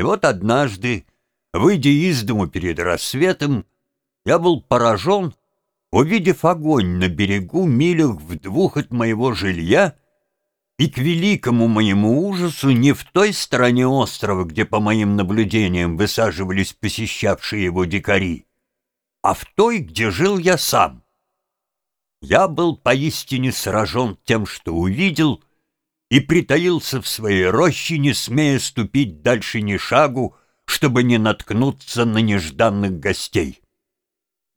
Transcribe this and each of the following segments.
И вот однажды, выйдя из дому перед рассветом, я был поражен, увидев огонь на берегу милях в двух от моего жилья и к великому моему ужасу не в той стороне острова, где, по моим наблюдениям, высаживались посещавшие его дикари, а в той, где жил я сам. Я был поистине сражен тем, что увидел, и притаился в своей роще, не смея ступить дальше ни шагу, чтобы не наткнуться на нежданных гостей.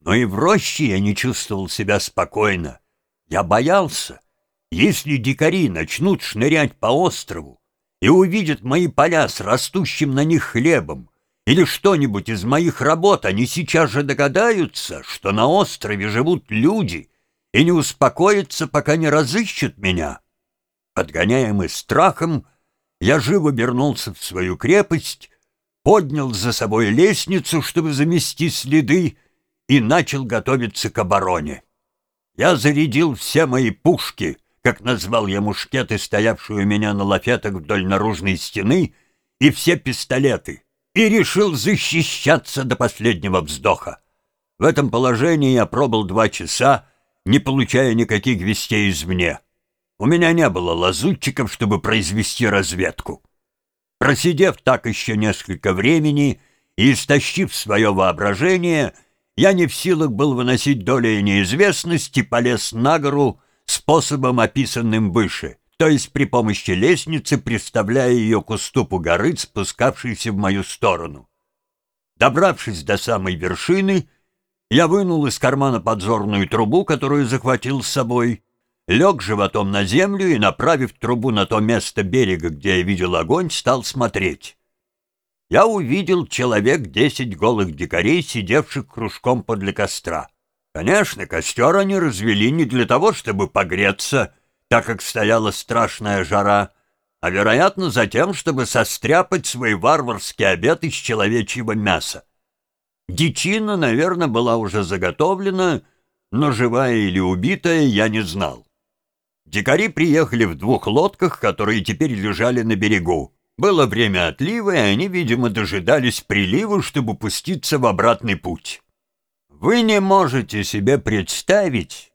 Но и в роще я не чувствовал себя спокойно. Я боялся, если дикари начнут шнырять по острову и увидят мои поля с растущим на них хлебом, или что-нибудь из моих работ, они сейчас же догадаются, что на острове живут люди, и не успокоятся, пока не разыщут меня. Подгоняемый страхом, я живо вернулся в свою крепость, поднял за собой лестницу, чтобы замести следы, и начал готовиться к обороне. Я зарядил все мои пушки — как назвал я мушкеты, стоявшие у меня на лафетах вдоль наружной стены, и все пистолеты, и решил защищаться до последнего вздоха. В этом положении я пробыл два часа, не получая никаких вестей извне. У меня не было лазутчиков, чтобы произвести разведку. Просидев так еще несколько времени и истощив свое воображение, я не в силах был выносить долей неизвестности, полез на гору способом, описанным выше, то есть при помощи лестницы, представляя ее к уступу горы, спускавшейся в мою сторону. Добравшись до самой вершины, я вынул из кармана подзорную трубу, которую захватил с собой, лег животом на землю и, направив трубу на то место берега, где я видел огонь, стал смотреть. Я увидел человек десять голых дикарей, сидевших кружком подле костра. Конечно, костер они развели не для того, чтобы погреться, так как стояла страшная жара, а, вероятно, за тем, чтобы состряпать свой варварский обед из человечьего мяса. Дичина, наверное, была уже заготовлена, но живая или убитая я не знал. Дикари приехали в двух лодках, которые теперь лежали на берегу. Было время отлива, и они, видимо, дожидались прилива, чтобы пуститься в обратный путь. Вы не можете себе представить,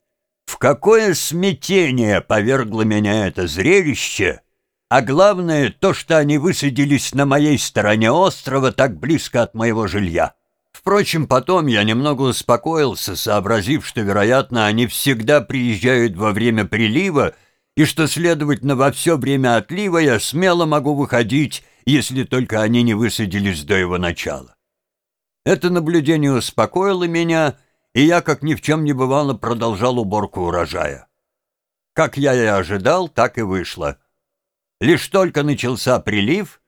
в какое смятение повергло меня это зрелище, а главное то, что они высадились на моей стороне острова так близко от моего жилья. Впрочем, потом я немного успокоился, сообразив, что, вероятно, они всегда приезжают во время прилива, и что, следовательно, во все время отлива я смело могу выходить, если только они не высадились до его начала. Это наблюдение успокоило меня, и я, как ни в чем не бывало, продолжал уборку урожая. Как я и ожидал, так и вышло. Лишь только начался прилив,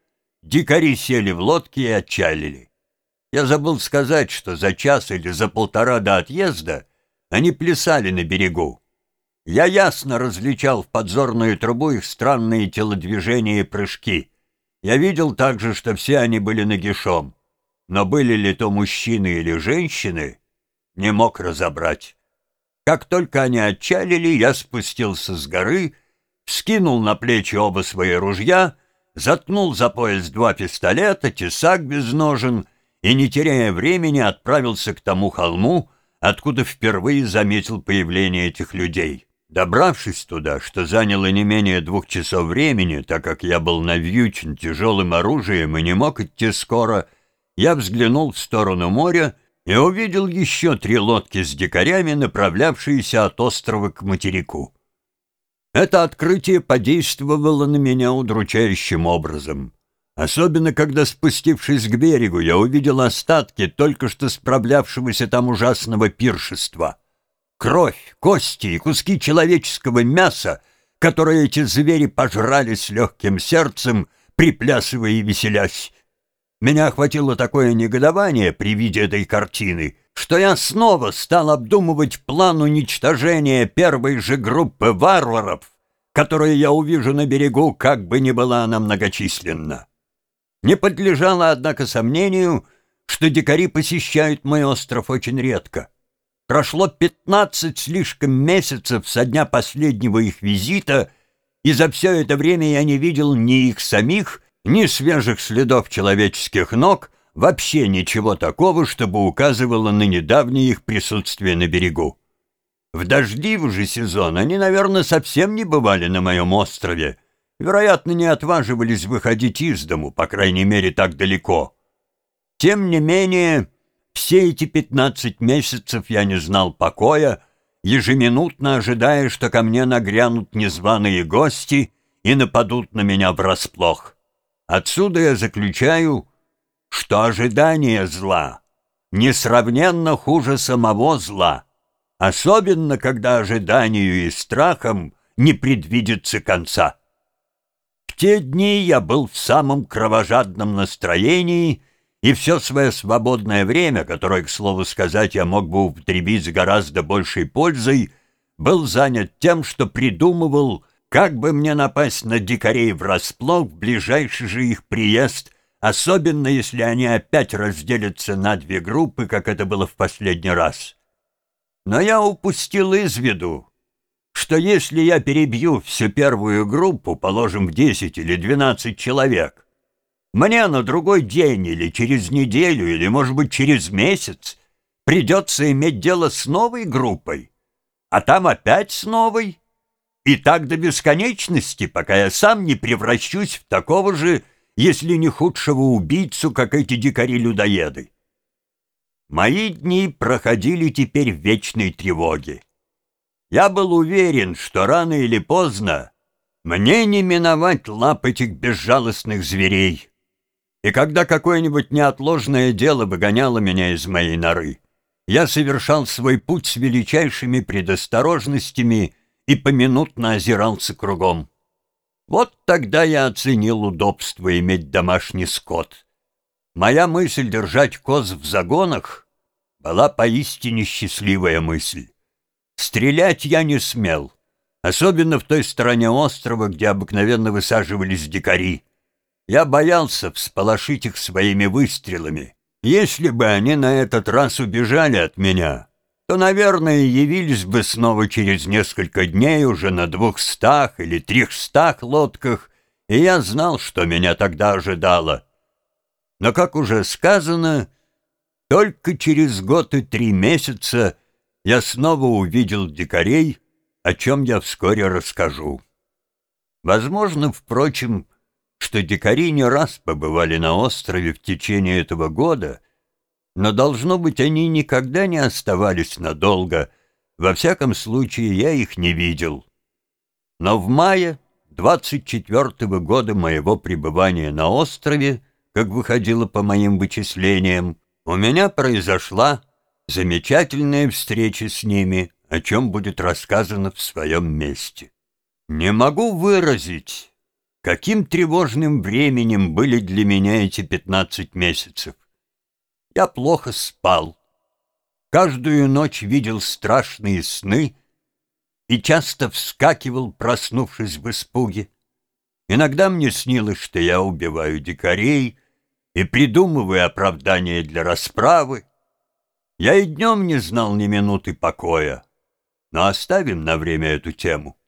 дикари сели в лодки и отчалили. Я забыл сказать, что за час или за полтора до отъезда они плясали на берегу. Я ясно различал в подзорную трубу их странные телодвижения и прыжки. Я видел также, что все они были нагишом но были ли то мужчины или женщины, не мог разобрать. Как только они отчалили, я спустился с горы, скинул на плечи оба свои ружья, заткнул за пояс два пистолета, тесак без ножен и, не теряя времени, отправился к тому холму, откуда впервые заметил появление этих людей. Добравшись туда, что заняло не менее двух часов времени, так как я был навьючен тяжелым оружием и не мог идти скоро, — я взглянул в сторону моря и увидел еще три лодки с дикарями, направлявшиеся от острова к материку. Это открытие подействовало на меня удручающим образом. Особенно, когда, спустившись к берегу, я увидел остатки только что справлявшегося там ужасного пиршества. Кровь, кости и куски человеческого мяса, которые эти звери пожрали с легким сердцем, приплясывая и веселясь. Меня охватило такое негодование при виде этой картины, что я снова стал обдумывать план уничтожения первой же группы варваров, которую я увижу на берегу, как бы ни была она многочисленна. Не подлежало, однако, сомнению, что дикари посещают мой остров очень редко. Прошло пятнадцать слишком месяцев со дня последнего их визита, и за все это время я не видел ни их самих, ни свежих следов человеческих ног, вообще ничего такого, чтобы указывало на недавнее их присутствие на берегу. В дождливый же сезон они, наверное, совсем не бывали на моем острове, вероятно, не отваживались выходить из дому, по крайней мере, так далеко. Тем не менее, все эти пятнадцать месяцев я не знал покоя, ежеминутно ожидая, что ко мне нагрянут незваные гости и нападут на меня врасплох. Отсюда я заключаю, что ожидание зла несравненно хуже самого зла, особенно когда ожиданию и страхом не предвидится конца. Те дни я был в самом кровожадном настроении и все свое свободное время, которое, к слову сказать, я мог бы употребить с гораздо большей пользой, был занят тем, что придумывал, как бы мне напасть на дикарей врасплох в ближайший же их приезд, особенно если они опять разделятся на две группы, как это было в последний раз. Но я упустил из виду, что если я перебью всю первую группу, положим, в 10 или 12 человек, мне на другой день или через неделю, или, может быть, через месяц придется иметь дело с новой группой, а там опять с новой, и так до бесконечности, пока я сам не превращусь в такого же, если не худшего убийцу, как эти дикари-людоеды. Мои дни проходили теперь в вечной тревоге. Я был уверен, что рано или поздно мне не миновать лап этих безжалостных зверей. И когда какое-нибудь неотложное дело выгоняло меня из моей норы, я совершал свой путь с величайшими предосторожностями и поминутно озирался кругом. Вот тогда я оценил удобство иметь домашний скот. Моя мысль держать коз в загонах была поистине счастливая мысль. Стрелять я не смел, особенно в той стороне острова, где обыкновенно высаживались дикари. Я боялся всполошить их своими выстрелами. Если бы они на этот раз убежали от меня, то, наверное, явились бы снова через несколько дней уже на двухстах или трехстах лодках, и я знал, что меня тогда ожидало. Но, как уже сказано, только через год и три месяца я снова увидел дикарей, о чем я вскоре расскажу. Возможно, впрочем, что дикари не раз побывали на острове в течение этого года, но, должно быть, они никогда не оставались надолго, во всяком случае, я их не видел. Но в мае 24-го года моего пребывания на острове, как выходило по моим вычислениям, у меня произошла замечательная встреча с ними, о чем будет рассказано в своем месте. Не могу выразить, Каким тревожным временем были для меня эти пятнадцать месяцев. Я плохо спал. Каждую ночь видел страшные сны и часто вскакивал, проснувшись в испуге. Иногда мне снилось, что я убиваю дикарей и придумываю оправдания для расправы. Я и днем не знал ни минуты покоя, но оставим на время эту тему.